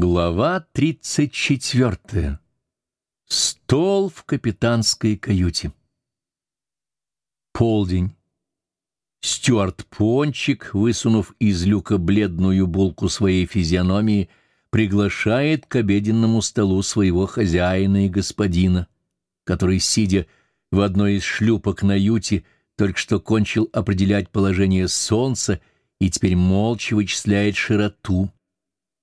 Глава 34. Стол в капитанской каюте. Полдень. Стюарт Пончик, высунув из люка бледную булку своей физиономии, приглашает к обеденному столу своего хозяина и господина, который, сидя в одной из шлюпок на юте, только что кончил определять положение солнца и теперь молча вычисляет широту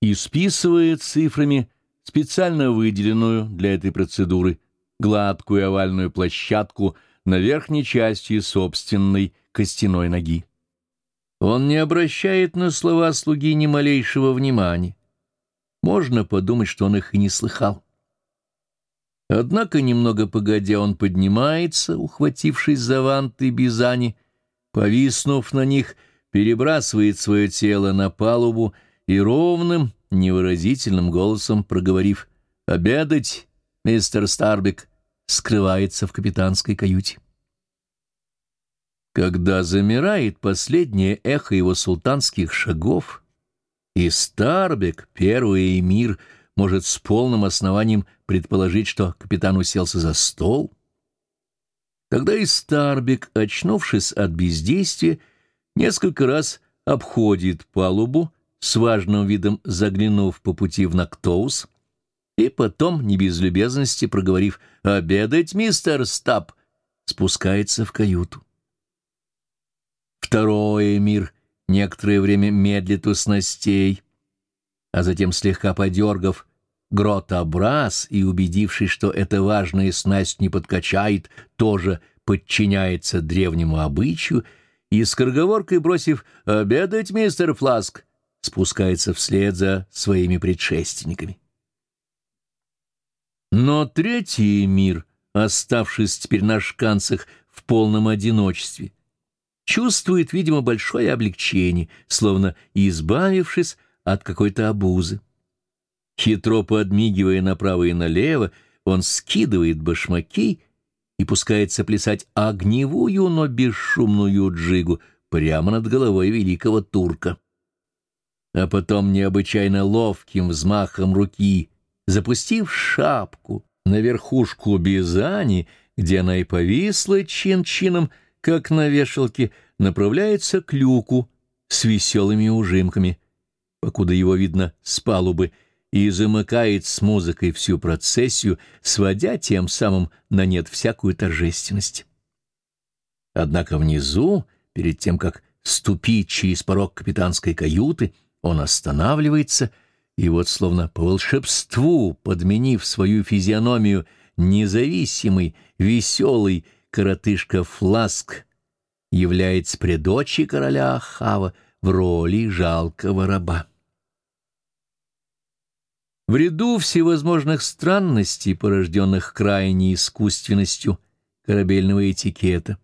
и списывает цифрами специально выделенную для этой процедуры гладкую овальную площадку на верхней части собственной костяной ноги. Он не обращает на слова слуги ни малейшего внимания. Можно подумать, что он их и не слыхал. Однако, немного погодя, он поднимается, ухватившись за ванты бизани, повиснув на них, перебрасывает свое тело на палубу и ровным, невыразительным голосом проговорив «Обедать, мистер Старбик», скрывается в капитанской каюте. Когда замирает последнее эхо его султанских шагов, и Старбек, первый эмир, может с полным основанием предположить, что капитан уселся за стол, тогда и Старбек, очнувшись от бездействия, несколько раз обходит палубу, с важным видом заглянув по пути в Нактоус, и потом, не без любезности, проговорив «Обедать, мистер Стаб!», спускается в каюту. Второй мир некоторое время медлит у снастей, а затем, слегка подергав гротобраз и убедившись, что эта важная снасть не подкачает, тоже подчиняется древнему обычаю, и с скороговоркой бросив «Обедать, мистер Фласк!» Спускается вслед за своими предшественниками. Но третий мир, оставшись теперь на шканцах в полном одиночестве, чувствует, видимо, большое облегчение, словно избавившись от какой-то обузы. Хитро подмигивая направо и налево, он скидывает башмаки и пускается плясать огневую, но бесшумную джигу прямо над головой великого турка а потом необычайно ловким взмахом руки, запустив шапку на верхушку бизани, где она и повисла чин-чином, как на вешалке, направляется к люку с веселыми ужимками, покуда его видно с палубы, и замыкает с музыкой всю процессию, сводя тем самым на нет всякую торжественность. Однако внизу, перед тем, как ступить через порог капитанской каюты, он останавливается, и вот словно по волшебству, подменив свою физиономию, независимый, веселый коротышка Фласк является пред короля Ахава в роли жалкого раба. В ряду всевозможных странностей, порожденных крайней искусственностью корабельного этикета,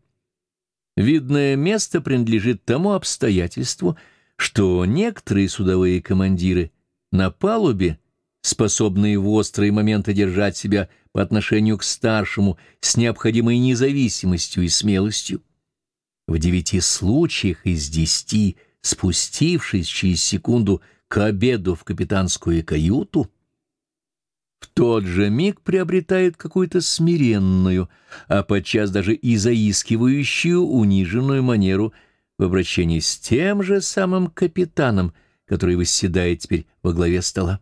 видное место принадлежит тому обстоятельству, что некоторые судовые командиры на палубе, способные в острые моменты держать себя по отношению к старшему с необходимой независимостью и смелостью, в девяти случаях из десяти, спустившись через секунду к обеду в капитанскую каюту, в тот же миг приобретает какую-то смиренную, а подчас даже и заискивающую униженную манеру – в обращении с тем же самым капитаном, который восседает теперь во главе стола.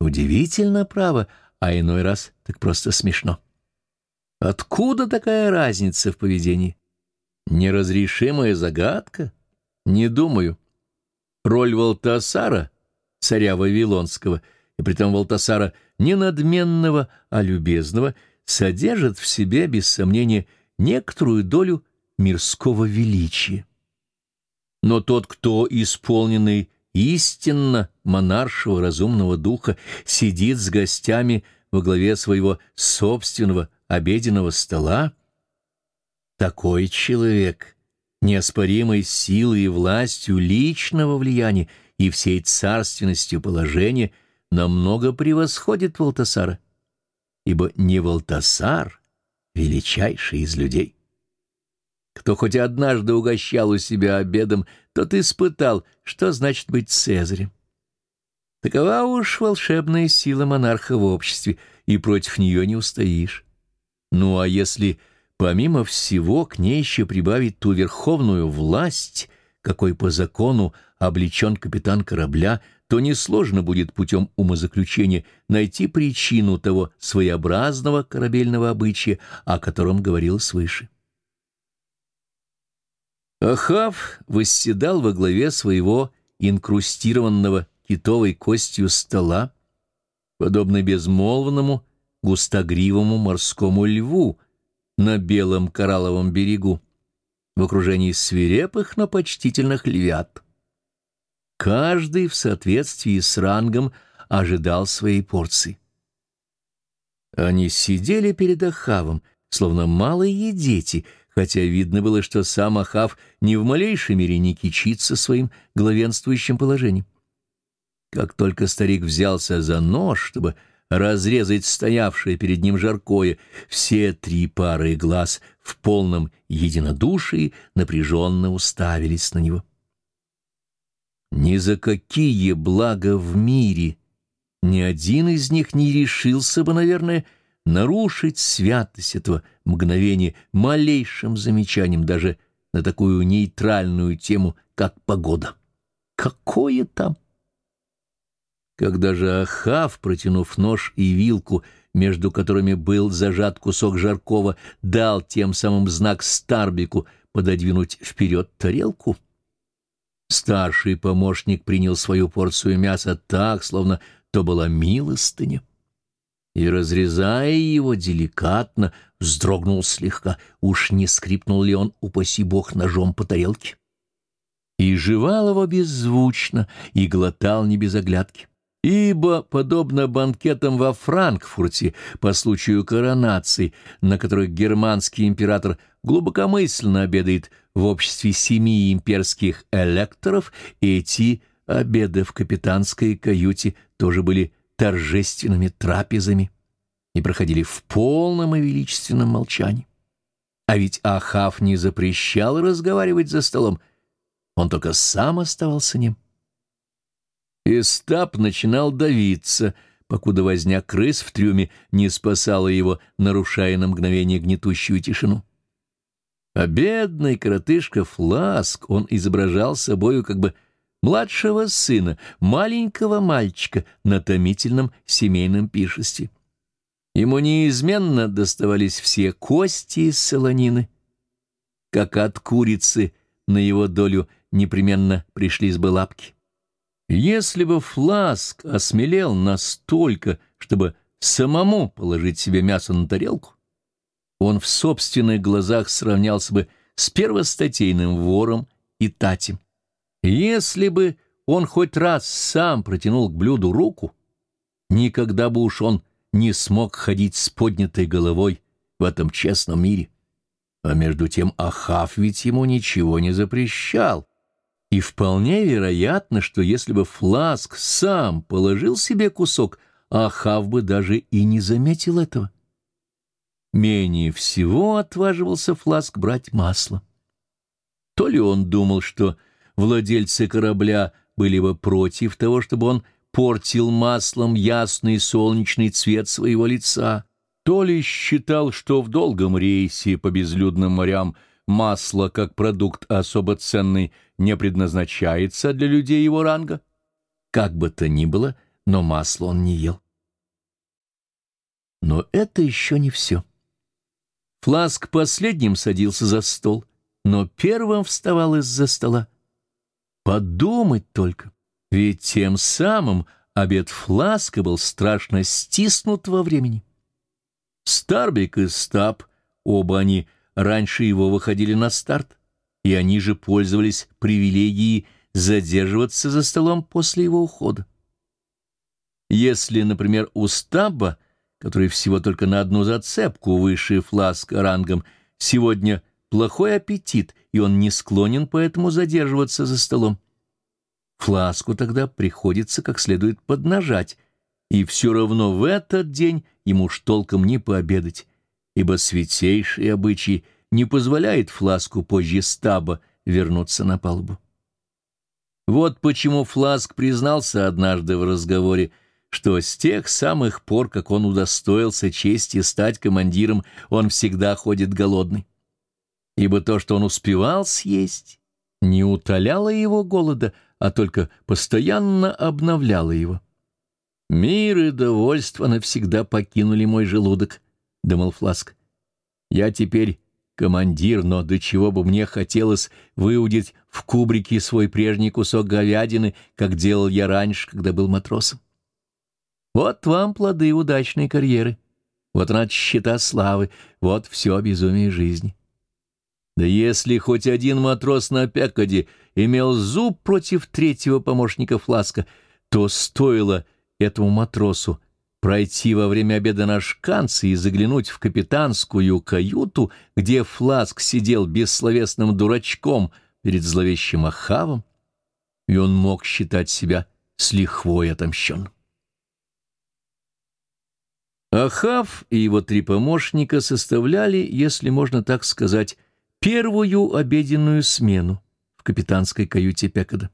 Удивительно, право, а иной раз так просто смешно. Откуда такая разница в поведении? Неразрешимая загадка? Не думаю. Роль Валтасара, царя Вавилонского, и притом Валтасара не надменного, а любезного, содержит в себе, без сомнения, некоторую долю мирского величия. Но тот, кто, исполненный истинно монаршего разумного духа, сидит с гостями во главе своего собственного обеденного стола, такой человек, неоспоримой силой и властью личного влияния и всей царственностью положения, намного превосходит Валтасара, ибо не Валтасар — величайший из людей. Кто хоть однажды угощал у себя обедом, тот испытал, что значит быть Цезарем. Такова уж волшебная сила монарха в обществе, и против нее не устоишь. Ну а если помимо всего к ней еще прибавить ту верховную власть, какой по закону облечен капитан корабля, то несложно будет путем умозаключения найти причину того своеобразного корабельного обычая, о котором говорил свыше. Ахав восседал во главе своего инкрустированного китовой костью стола, подобно безмолвному густогривому морскому льву на белом коралловом берегу, в окружении свирепых, но почтительных львят. Каждый в соответствии с рангом ожидал своей порции. Они сидели перед Ахавом, словно малые дети, хотя видно было, что сам Ахав ни в малейшей мере не кичится своим главенствующим положением. Как только старик взялся за нож, чтобы разрезать стоявшее перед ним жаркое, все три пары глаз в полном единодушии напряженно уставились на него. Ни за какие блага в мире ни один из них не решился бы, наверное, нарушить святость этого мгновения малейшим замечанием даже на такую нейтральную тему, как погода. Какое там? Когда же Ахав, протянув нож и вилку, между которыми был зажат кусок жаркого, дал тем самым знак Старбику пододвинуть вперед тарелку, старший помощник принял свою порцию мяса так, словно то была милостыня, и, разрезая его деликатно, вздрогнул слегка, уж не скрипнул ли он, упаси бог, ножом по тарелке. И жевал его беззвучно, и глотал не без оглядки ибо, подобно банкетам во Франкфурте по случаю коронации, на которых германский император глубокомысленно обедает в обществе семи имперских электоров, эти обеды в капитанской каюте тоже были торжественными трапезами и проходили в полном и величественном молчании. А ведь Ахав не запрещал разговаривать за столом, он только сам оставался ним. Эстап начинал давиться, покуда возня крыс в трюме не спасала его, нарушая на мгновение гнетущую тишину. А бедный коротышка Фласк он изображал собою как бы младшего сына, маленького мальчика на томительном семейном пишестве. Ему неизменно доставались все кости из солонины, как от курицы на его долю непременно пришлись бы лапки. Если бы Фласк осмелел настолько, чтобы самому положить себе мясо на тарелку, он в собственных глазах сравнялся бы с первостатейным вором и татем. Если бы он хоть раз сам протянул к блюду руку, никогда бы уж он не смог ходить с поднятой головой в этом честном мире. А между тем Ахав ведь ему ничего не запрещал. И вполне вероятно, что если бы Фласк сам положил себе кусок, Ахав бы даже и не заметил этого. Менее всего отваживался Фласк брать масло. То ли он думал, что владельцы корабля были бы против того, чтобы он портил маслом ясный солнечный цвет своего лица, то ли считал, что в долгом рейсе по безлюдным морям масло, как продукт особо ценный, не предназначается для людей его ранга. Как бы то ни было, но масло он не ел. Но это еще не все. Фласк последним садился за стол, но первым вставал из-за стола. Подумать только, ведь тем самым обед Фласка был страшно стиснут во времени. Старбик и Стаб, оба они раньше его выходили на старт и они же пользовались привилегией задерживаться за столом после его ухода. Если, например, у Стаба, который всего только на одну зацепку выше фласка рангом, сегодня плохой аппетит, и он не склонен поэтому задерживаться за столом, фласку тогда приходится как следует поднажать, и все равно в этот день ему уж толком не пообедать, ибо святейшие обычаи не позволяет фласку позже стаба вернуться на палубу. Вот почему Фласк признался однажды в разговоре, что с тех самых пор, как он удостоился чести стать командиром, он всегда ходит голодный. Ибо то, что он успевал съесть, не утоляло его голода, а только постоянно обновляло его. «Мир и довольство навсегда покинули мой желудок», — думал Фласк. «Я теперь командир, но до чего бы мне хотелось выудить в кубрике свой прежний кусок говядины, как делал я раньше, когда был матросом. Вот вам плоды удачной карьеры, вот она счета славы, вот все безумие жизни. Да если хоть один матрос на Пекаде имел зуб против третьего помощника Фласка, то стоило этому матросу пройти во время обеда на шканцы и заглянуть в капитанскую каюту, где Фласк сидел бессловесным дурачком перед зловещим Ахавом, и он мог считать себя с лихвой отомщенным. Ахав и его три помощника составляли, если можно так сказать, первую обеденную смену в капитанской каюте Пекада.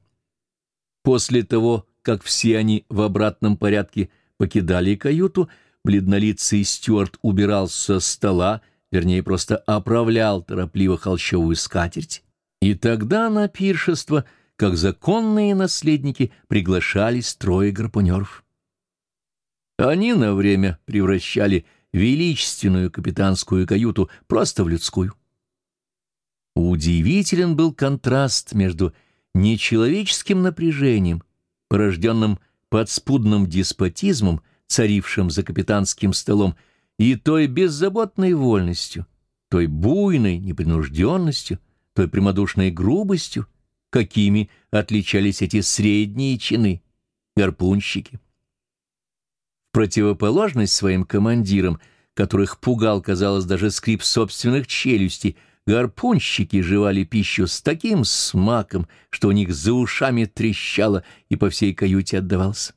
После того, как все они в обратном порядке – покидали каюту, бледнолицый стюарт убирал со стола, вернее, просто оправлял торопливо холщовую скатерть. И тогда на пиршество, как законные наследники, приглашались трое гарпунеров. Они на время превращали величественную капитанскую каюту просто в людскую. Удивителен был контраст между нечеловеческим напряжением, порожденным подспудным деспотизмом, царившим за капитанским столом, и той беззаботной вольностью, той буйной непринужденностью, той прямодушной грубостью, какими отличались эти средние чины, гарпунщики. В противоположность своим командирам, которых пугал, казалось, даже скрип собственных челюстей, Гарпунщики жевали пищу с таким смаком, что у них за ушами трещало и по всей каюте отдавался.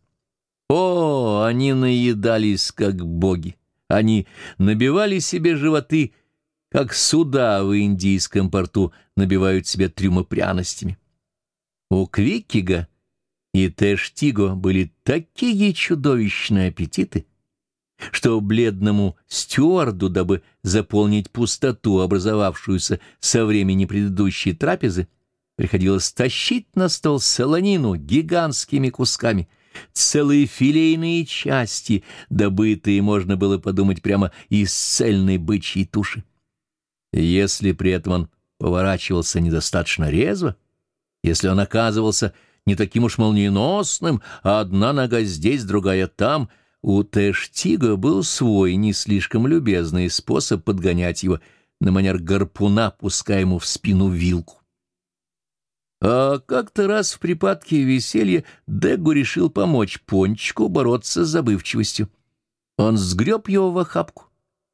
О, они наедались, как боги! Они набивали себе животы, как суда в индийском порту набивают себе трюмы пряностями. У Квиккига и Тештиго были такие чудовищные аппетиты — что бледному стюарду, дабы заполнить пустоту, образовавшуюся со времени предыдущей трапезы, приходилось тащить на стол солонину гигантскими кусками, целые филейные части, добытые, можно было подумать, прямо из цельной бычьей туши. Если при этом он поворачивался недостаточно резво, если он оказывался не таким уж молниеносным, а одна нога здесь, другая там — у Тэштига был свой не слишком любезный способ подгонять его на манер гарпуна, пуская ему в спину вилку. А как-то раз в припадке веселья Дегу решил помочь Пончику бороться с забывчивостью. Он сгреб его в охапку,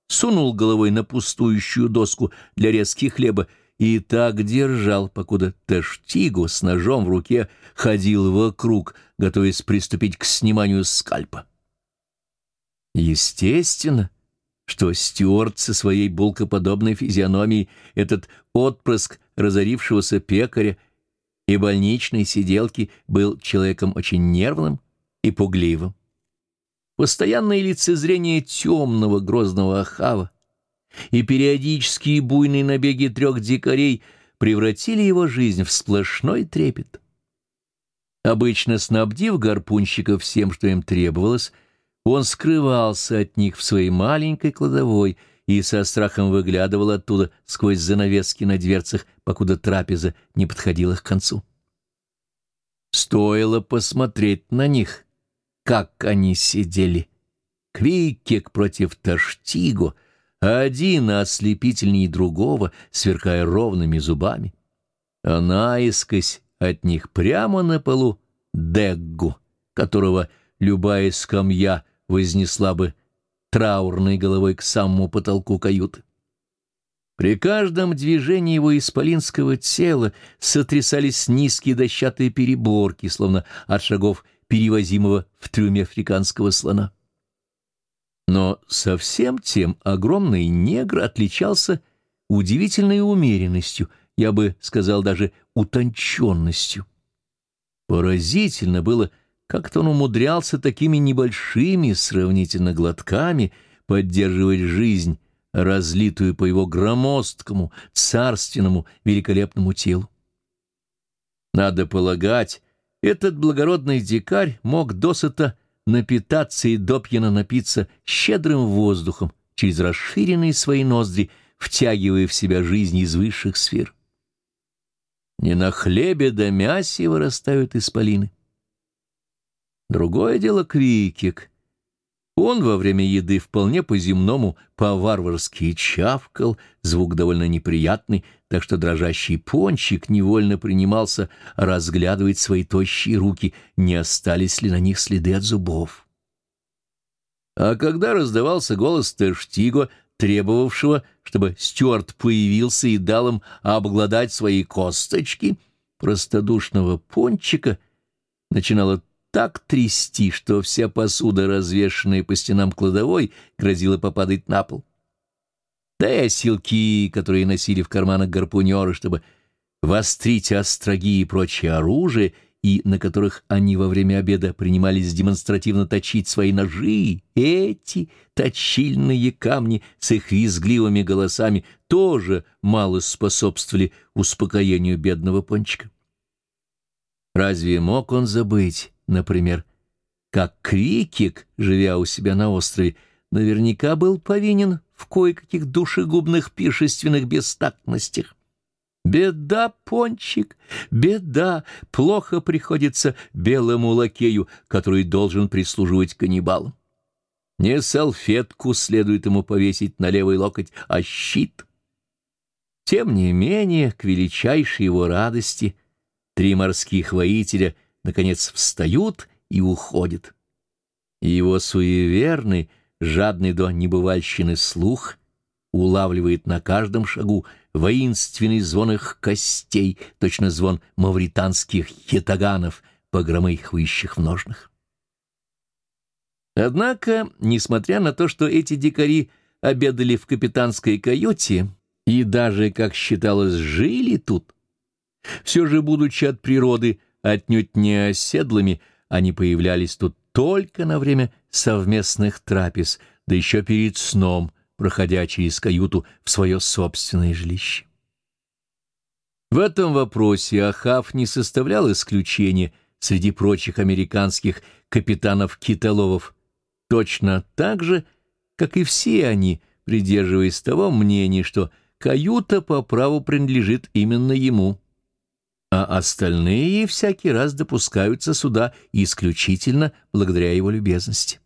сунул головой на пустующую доску для резки хлеба и так держал, покуда Тештигу с ножом в руке ходил вокруг, готовясь приступить к сниманию скальпа. Естественно, что Стюарт со своей булкоподобной физиономией, этот отпрыск разорившегося пекаря и больничной сиделки, был человеком очень нервным и пугливым. Постоянное лицезрение темного грозного охава и периодические буйные набеги трех дикарей превратили его жизнь в сплошной трепет. Обычно снабдив гарпунщиков всем, что им требовалось, он скрывался от них в своей маленькой кладовой и со страхом выглядывал оттуда сквозь занавески на дверцах, покуда трапеза не подходила к концу. Стоило посмотреть на них, как они сидели. Квикек против Таштиго, один ослепительней другого, сверкая ровными зубами. А наискось от них прямо на полу Деггу, которого любая скамья вознесла бы траурной головой к самому потолку каюты. При каждом движении его исполинского тела сотрясались низкие дощатые переборки, словно от шагов перевозимого в трюме африканского слона. Но совсем тем огромный негр отличался удивительной умеренностью, я бы сказал даже утонченностью. Поразительно было, как-то он умудрялся такими небольшими сравнительно глотками поддерживать жизнь, разлитую по его громоздкому, царственному, великолепному телу. Надо полагать, этот благородный дикарь мог досыта напитаться и допьяно напиться щедрым воздухом через расширенные свои ноздри, втягивая в себя жизнь из высших сфер. Не на хлебе да мясе вырастают исполины. Другое дело Квикик. Он во время еды вполне по-земному, по-варварски чавкал, звук довольно неприятный, так что дрожащий пончик невольно принимался разглядывать свои тощие руки, не остались ли на них следы от зубов. А когда раздавался голос Тештиго, требовавшего, чтобы Стюарт появился и дал им обглодать свои косточки, простодушного пончика начинало так трясти, что вся посуда, развешанная по стенам кладовой, грозила попадать на пол. Да и оселки, которые носили в карманах гарпунеры, чтобы вострить остроги и прочее оружие, и на которых они во время обеда принимались демонстративно точить свои ножи, эти точильные камни с их визгливыми голосами тоже мало способствовали успокоению бедного пончика. Разве мог он забыть, например, как Крикик, живя у себя на острове, наверняка был повинен в кое-каких душегубных пишественных бестактностях? Беда, пончик, беда, плохо приходится белому лакею, который должен прислуживать каннибалам. Не салфетку следует ему повесить на левый локоть, а щит. Тем не менее, к величайшей его радости, три морских воителя — наконец встают и уходят. Его суеверный, жадный до небывальщины слух улавливает на каждом шагу воинственный звон их костей, точно звон мавританских хитаганов, погромыхивающих в ножнах. Однако, несмотря на то, что эти дикари обедали в капитанской каюте и даже, как считалось, жили тут, все же, будучи от природы отнюдь не оседлыми, они появлялись тут только на время совместных трапез, да еще перед сном, проходя через каюту в свое собственное жилище. В этом вопросе Ахав не составлял исключения среди прочих американских капитанов-китоловов, точно так же, как и все они, придерживаясь того мнения, что каюта по праву принадлежит именно ему а остальные всякий раз допускаются сюда исключительно благодаря его любезности.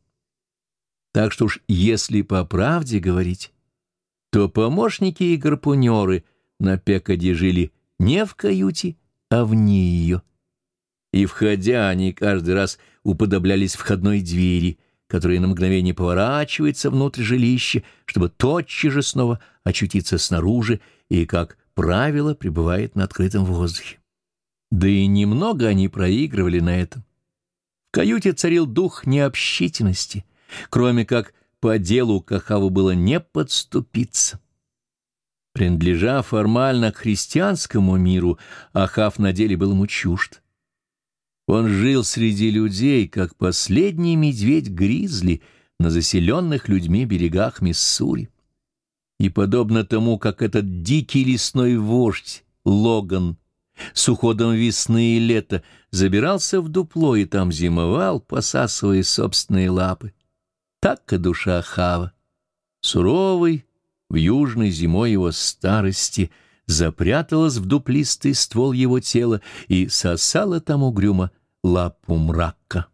Так что уж если по правде говорить, то помощники и гарпунеры на Пекаде жили не в каюте, а вне ее. И, входя, они каждый раз уподоблялись входной двери, которая на мгновение поворачивается внутрь жилища, чтобы тотчас же снова очутиться снаружи и, как правило, пребывает на открытом воздухе. Да и немного они проигрывали на этом. В каюте царил дух необщительности, кроме как по делу Кахаву было не подступиться. Принадлежа формально к христианскому миру, Ахав на деле был ему чужд. Он жил среди людей, как последний медведь-гризли на заселенных людьми берегах Миссури. И подобно тому, как этот дикий лесной вождь Логан с уходом весны и лета забирался в дупло и там зимовал, посасывая собственные лапы. Так и душа Хава, суровый, в южной зимой его старости, запряталась в дуплистый ствол его тела и сосала там угрюмо лапу мрака.